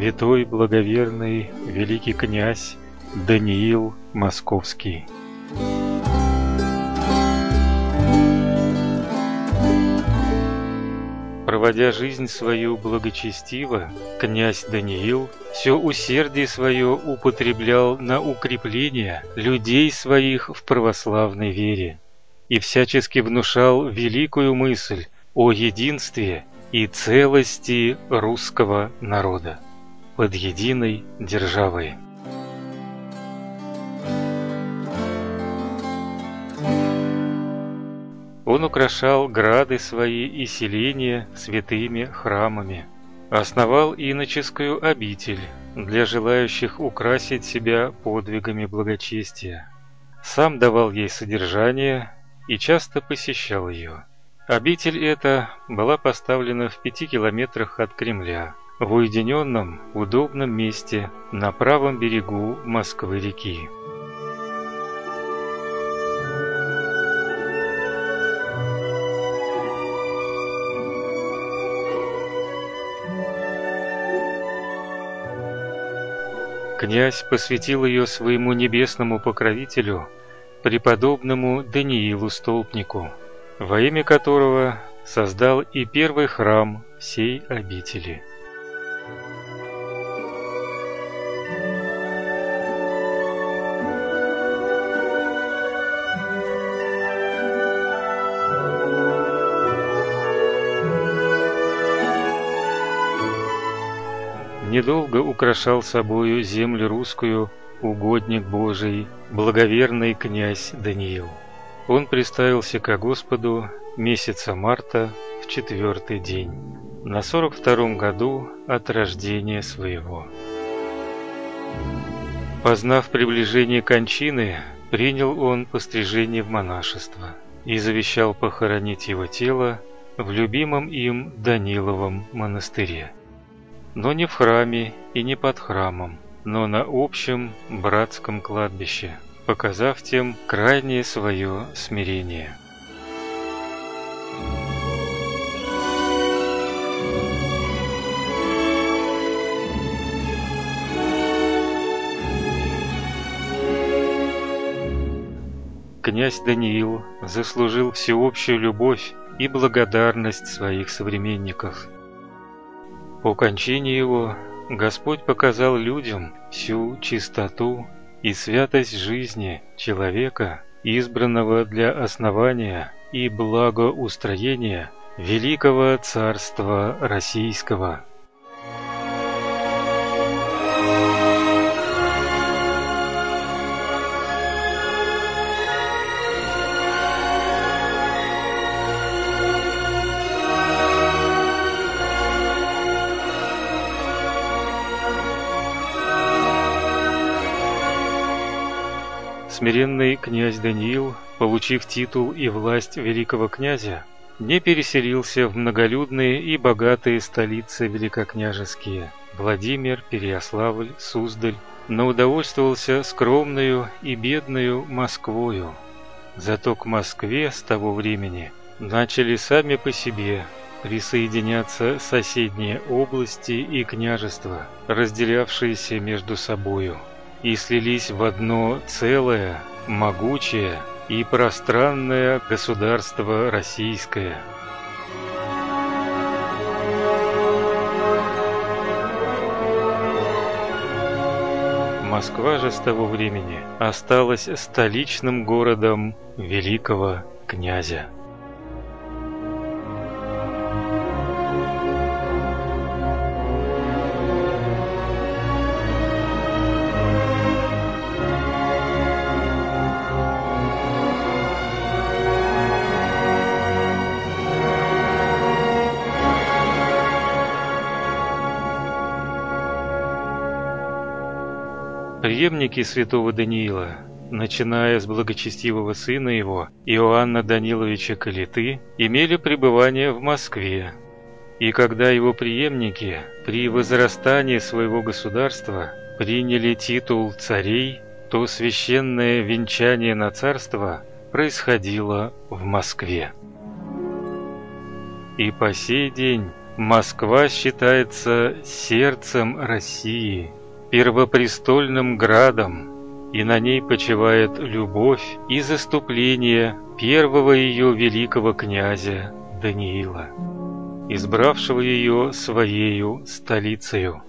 святой благоверный великий князь Даниил Московский. Проводя жизнь свою благочестиво, князь Даниил все усердие свое употреблял на укрепление людей своих в православной вере и всячески внушал великую мысль о единстве и целости русского народа под единой державой. Он украшал грады свои и селения святыми храмами, основал иноческую обитель для желающих украсить себя подвигами благочестия. Сам давал ей содержание и часто посещал ее. Обитель эта была поставлена в пяти километрах от Кремля, в уединенном, удобном месте на правом берегу Москвы-реки. Князь посвятил ее своему небесному покровителю, преподобному Даниилу Столпнику, во имя которого создал и первый храм всей обители. Недолго украшал собою землю русскую угодник Божий, благоверный князь Даниил. Он приставился ко Господу месяца марта в четвертый день, на сорок втором году от рождения своего. Познав приближение кончины, принял он пострижение в монашество и завещал похоронить его тело в любимом им Даниловом монастыре но не в храме и не под храмом, но на общем братском кладбище, показав тем крайнее свое смирение. Князь Даниил заслужил всеобщую любовь и благодарность своих современников – по кончине его Господь показал людям всю чистоту и святость жизни человека, избранного для основания и благоустроения великого царства российского. Смиренный князь Даниил, получив титул и власть великого князя, не переселился в многолюдные и богатые столицы великокняжеские Владимир, Переяславль, Суздаль, но удовольствовался скромную и бедную Москвою. Зато к Москве с того времени начали сами по себе присоединяться соседние области и княжества, разделявшиеся между собою и слились в одно целое, могучее и пространное государство российское. Москва же с того времени осталась столичным городом великого князя. Преемники святого Даниила, начиная с благочестивого сына его, Иоанна Даниловича Калиты, имели пребывание в Москве. И когда его преемники при возрастании своего государства приняли титул царей, то священное венчание на царство происходило в Москве. И по сей день Москва считается сердцем России, первопрестольным градом, и на ней почивает любовь и заступление первого ее великого князя Даниила, избравшего ее своею столицею.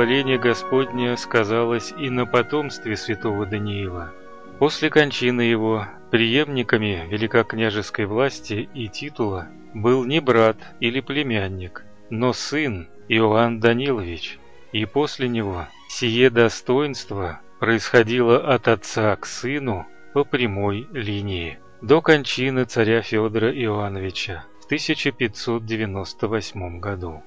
Благоволение Господне сказалось и на потомстве святого Даниила. После кончины его преемниками великокняжеской власти и титула был не брат или племянник, но сын Иоанн Данилович, и после него сие достоинство происходило от отца к сыну по прямой линии до кончины царя Федора Иоанновича в 1598 году.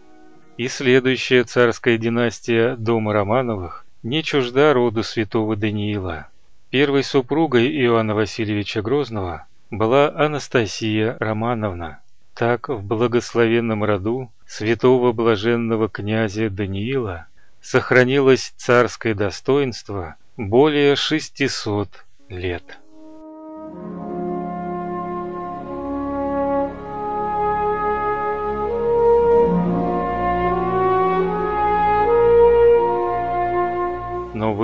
И следующая царская династия дома Романовых не чужда роду святого Даниила. Первой супругой Иоанна Васильевича Грозного была Анастасия Романовна. Так в благословенном роду святого блаженного князя Даниила сохранилось царское достоинство более 600 лет.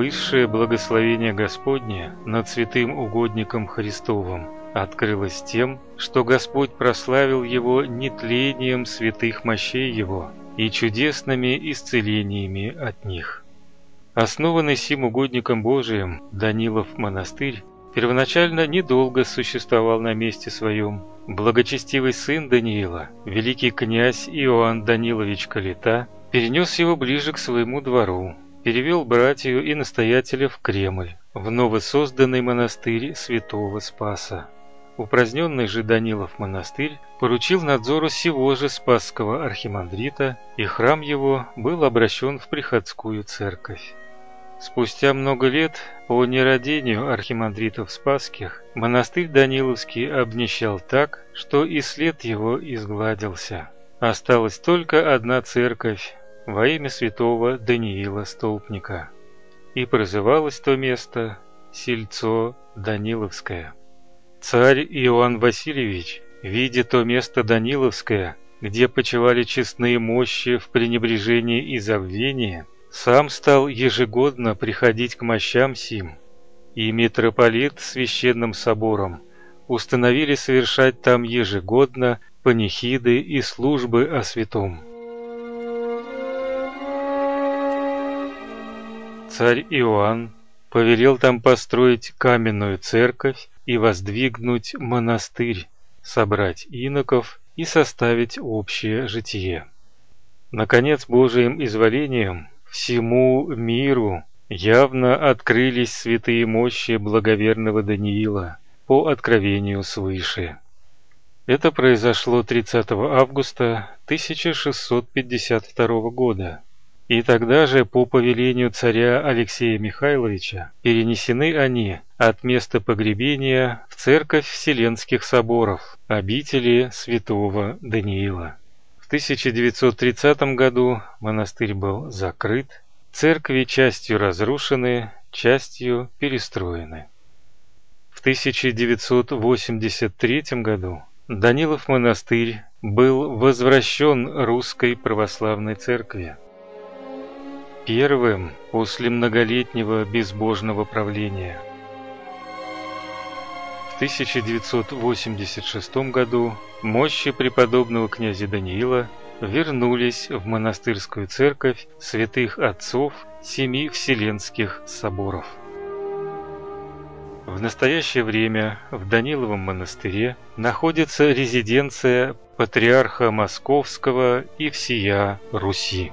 Высшее благословение Господне над святым угодником Христовым открылось тем, что Господь прославил его нетлением святых мощей его и чудесными исцелениями от них. Основанный сим угодником Божиим Данилов монастырь первоначально недолго существовал на месте своем. Благочестивый сын Даниила, великий князь Иоанн Данилович Калита, перенес его ближе к своему двору, перевел братью и настоятеля в Кремль, в новосозданный монастырь святого Спаса. Упраздненный же Данилов монастырь поручил надзору сего же Спасского архимандрита, и храм его был обращен в приходскую церковь. Спустя много лет по нерадению архимандритов Спасских монастырь Даниловский обнищал так, что и след его изгладился. Осталась только одна церковь, во имя святого Даниила Столпника. И прозывалось то место Сельцо Даниловское. Царь Иоанн Васильевич, видя то место Даниловское, где почивали честные мощи в пренебрежении и забвении, сам стал ежегодно приходить к мощам сим, и митрополит священным собором установили совершать там ежегодно панихиды и службы о святом. Царь Иоанн повелел там построить каменную церковь и воздвигнуть монастырь, собрать иноков и составить общее житие. Наконец, Божиим изволением всему миру явно открылись святые мощи благоверного Даниила по откровению свыше. Это произошло 30 августа 1652 года. И тогда же по повелению царя Алексея Михайловича перенесены они от места погребения в церковь Вселенских соборов, обители святого Даниила. В 1930 году монастырь был закрыт, церкви частью разрушены, частью перестроены. В 1983 году Данилов монастырь был возвращен русской православной церкви первым после многолетнего безбожного правления. В 1986 году мощи преподобного князя Даниила вернулись в монастырскую церковь святых отцов семи вселенских соборов. В настоящее время в Даниловом монастыре находится резиденция патриарха Московского и всея Руси.